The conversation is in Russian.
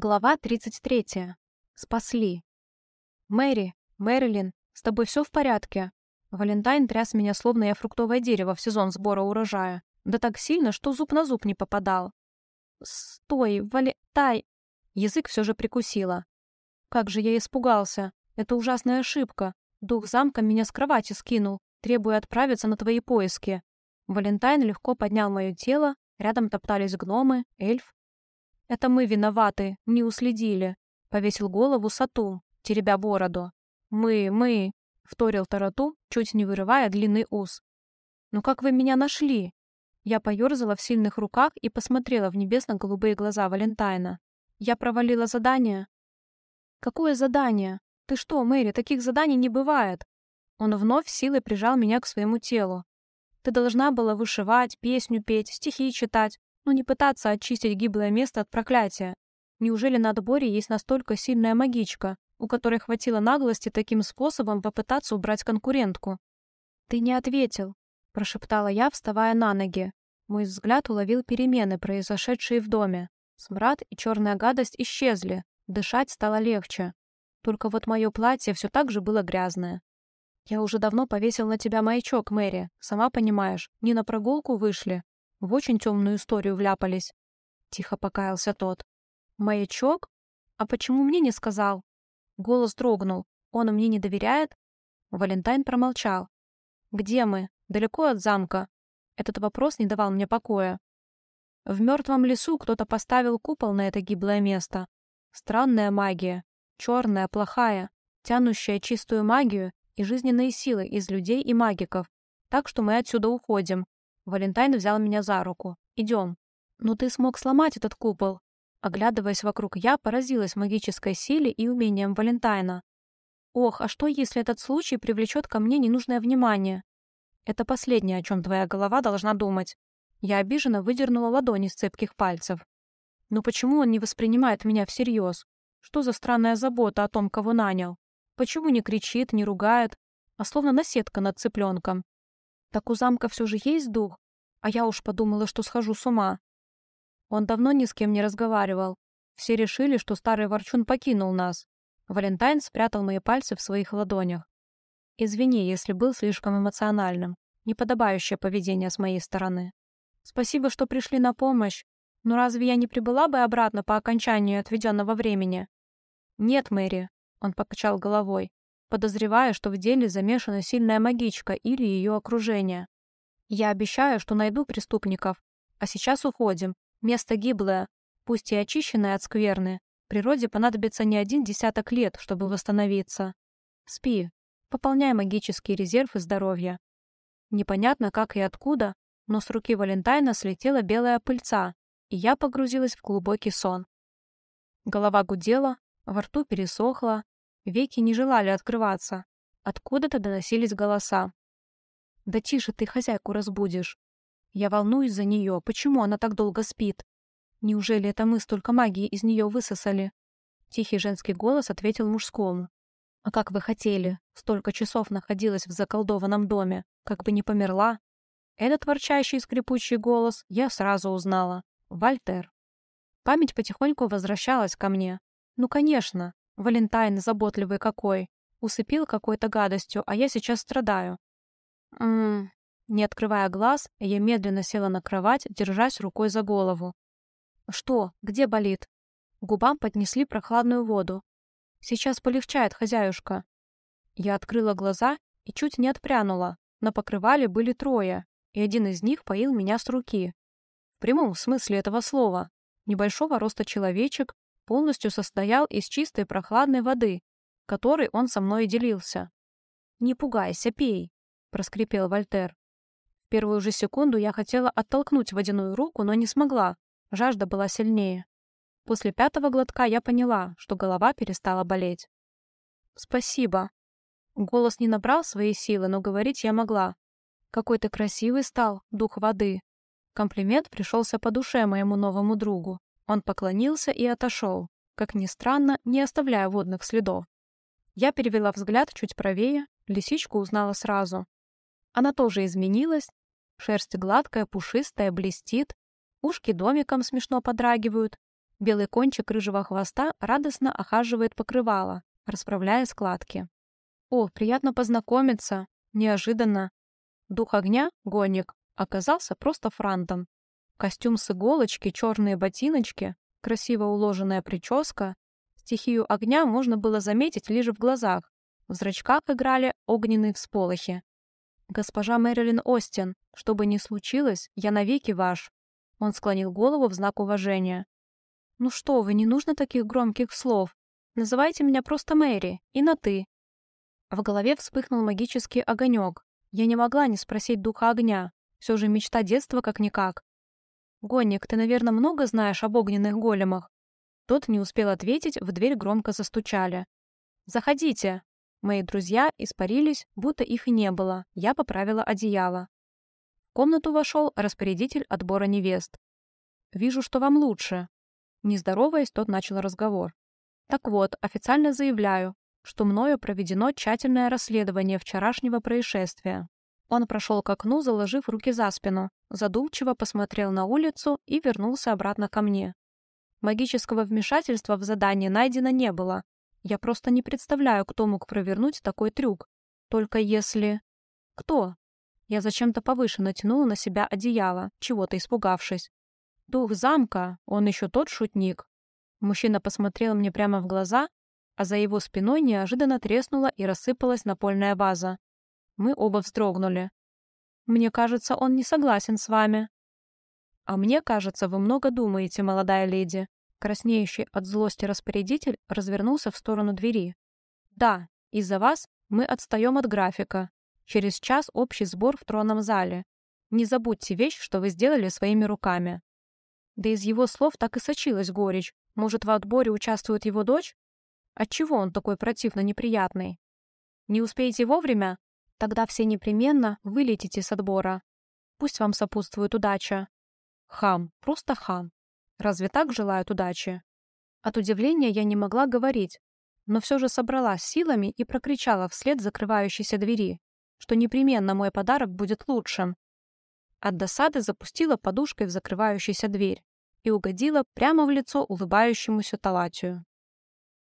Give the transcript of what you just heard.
Глава 33. Спасли. «Мэри, Мэрилин, с тобой все в порядке?» Валентайн тряс меня, словно я фруктовое дерево в сезон сбора урожая. Да так сильно, что зуб на зуб не попадал. «Стой, Валентай!» Язык все же прикусила. Как же я испугался. Это ужасная ошибка. Дух замка меня с кровати скинул, требуя отправиться на твои поиски. Валентайн легко поднял мое тело, рядом топтались гномы, эльф, «Это мы виноваты, не уследили», — повесил голову Сату, теребя бороду. «Мы, мы», — вторил Тарату, чуть не вырывая длинный ус. «Ну как вы меня нашли?» Я поерзала в сильных руках и посмотрела в небесно-голубые глаза Валентайна. «Я провалила задание». «Какое задание? Ты что, Мэри, таких заданий не бывает!» Он вновь силой прижал меня к своему телу. «Ты должна была вышивать, песню петь, стихи читать, но не пытаться очистить гиблое место от проклятия. Неужели на отборе есть настолько сильная магичка, у которой хватило наглости таким способом попытаться убрать конкурентку? «Ты не ответил», — прошептала я, вставая на ноги. Мой взгляд уловил перемены, произошедшие в доме. Смрад и черная гадость исчезли, дышать стало легче. Только вот мое платье все так же было грязное. «Я уже давно повесил на тебя маячок, Мэри. Сама понимаешь, не на прогулку вышли, в очень темную историю вляпались. Тихо покаялся тот. Маячок? А почему мне не сказал? Голос дрогнул. Он мне не доверяет? Валентайн промолчал. Где мы? Далеко от замка? Этот вопрос не давал мне покоя. В мертвом лесу кто-то поставил купол на это гиблое место. Странная магия. Черная, плохая, тянущая чистую магию и жизненные силы из людей и магиков. Так что мы отсюда уходим. Валентайн взял меня за руку. «Идем». «Но ты смог сломать этот купол». Оглядываясь вокруг, я поразилась магической силе и умением Валентайна. «Ох, а что, если этот случай привлечет ко мне ненужное внимание?» «Это последнее, о чем твоя голова должна думать». Я обиженно выдернула ладони с цепких пальцев. «Но почему он не воспринимает меня всерьез? Что за странная забота о том, кого нанял? Почему не кричит, не ругает, а словно наседка над цыпленком? Так у замка все же есть дух? А я уж подумала, что схожу с ума. Он давно ни с кем не разговаривал. Все решили, что старый ворчун покинул нас. Валентайн спрятал мои пальцы в своих ладонях. Извини, если был слишком эмоциональным. Неподобающее поведение с моей стороны. Спасибо, что пришли на помощь. Но разве я не прибыла бы обратно по окончанию отведенного времени? Нет, Мэри. Он покачал головой подозревая, что в деле замешана сильная магичка или ее окружение. Я обещаю, что найду преступников. А сейчас уходим. Место гиблое, пусть и очищенное от скверны. Природе понадобится не один десяток лет, чтобы восстановиться. Спи. Пополняй магический резерв и здоровье. Непонятно, как и откуда, но с руки Валентайна слетела белая пыльца, и я погрузилась в глубокий сон. Голова гудела, во рту пересохла, Веки не желали открываться. Откуда-то доносились голоса. «Да тише ты хозяйку разбудишь. Я волнуюсь за нее. Почему она так долго спит? Неужели это мы столько магии из нее высосали?» Тихий женский голос ответил мужскому. «А как вы хотели? Столько часов находилась в заколдованном доме. Как бы не померла». Этот ворчащий скрипучий голос я сразу узнала. Вальтер. Память потихоньку возвращалась ко мне. Ну, конечно, Валентайн заботливый какой. Усыпил какой-то гадостью, а я сейчас страдаю. Ммм... Не открывая глаз, я медленно села на кровать, держась рукой за голову. «Что? Где болит?» Губам поднесли прохладную воду. «Сейчас полегчает, хозяюшка». Я открыла глаза и чуть не отпрянула. На покрывале были трое, и один из них поил меня с руки. В прямом смысле этого слова. Небольшого роста человечек полностью состоял из чистой прохладной воды, которой он со мной делился. «Не пугайся, пей», — проскрипел Вольтер. В первую же секунду я хотела оттолкнуть водяную руку, но не смогла. Жажда была сильнее. После пятого глотка я поняла, что голова перестала болеть. «Спасибо». Голос не набрал свои силы, но говорить я могла. «Какой ты красивый стал, дух воды». Комплимент пришелся по душе моему новому другу. Он поклонился и отошел, как ни странно, не оставляя водных следов. Я перевела взгляд чуть правее, лисичку узнала сразу. Она тоже изменилась, шерсть гладкая, пушистая, блестит, ушки домиком смешно подрагивают, Белый кончик рыжего хвоста радостно охаживает покрывало, расправляя складки. «О, приятно познакомиться! Неожиданно!» Дух огня, гонник, оказался просто франтом. Костюм с иголочки, черные ботиночки, красиво уложенная прическа. Стихию огня можно было заметить лишь в глазах. В зрачках играли огненные всполохи. «Госпожа Мэрилин Остин, что бы ни случилось, я навеки ваш». Он склонил голову в знак уважения. «Ну что вы, не нужно таких громких слов. Называйте меня просто Мэри, и на «ты». В голове вспыхнул магический огонек. Я не могла не спросить духа огня. Все же мечта детства как-никак. «Гонник, ты, наверное, много знаешь об огненных големах?» Тот не успел ответить, в дверь громко застучали. «Заходите!» Мои друзья испарились, будто их и не было. Я поправила одеяло. В комнату вошел распорядитель отбора невест. «Вижу, что вам лучше». Не здороваясь, тот начал разговор. «Так вот, официально заявляю, что мною проведено тщательное расследование вчерашнего происшествия. Он прошел к окну, заложив руки за спину, задумчиво посмотрел на улицу и вернулся обратно ко мне. Магического вмешательства в задание найдено не было. Я просто не представляю, кто мог провернуть такой трюк. Только если... Кто? Я зачем-то повыше натянула на себя одеяло, чего-то испугавшись. Дух замка, он еще тот шутник. Мужчина посмотрел мне прямо в глаза, а за его спиной неожиданно треснула и рассыпалась напольная ваза. Мы оба вздрогнули. «Мне кажется, он не согласен с вами». «А мне кажется, вы много думаете, молодая леди». Краснеющий от злости распорядитель развернулся в сторону двери. «Да, из-за вас мы отстаем от графика. Через час общий сбор в тронном зале. Не забудьте вещь, что вы сделали своими руками». Да из его слов так и сочилась горечь. Может, в отборе участвует его дочь? Отчего он такой противно неприятный? Не успеете вовремя? Тогда все непременно вылетите с отбора. Пусть вам сопутствует удача. Хам, просто хам. Разве так желают удачи? От удивления я не могла говорить, но все же собралась силами и прокричала вслед закрывающейся двери, что непременно мой подарок будет лучшим. От досады запустила подушкой в закрывающуюся дверь и угодила прямо в лицо улыбающемуся Талатию.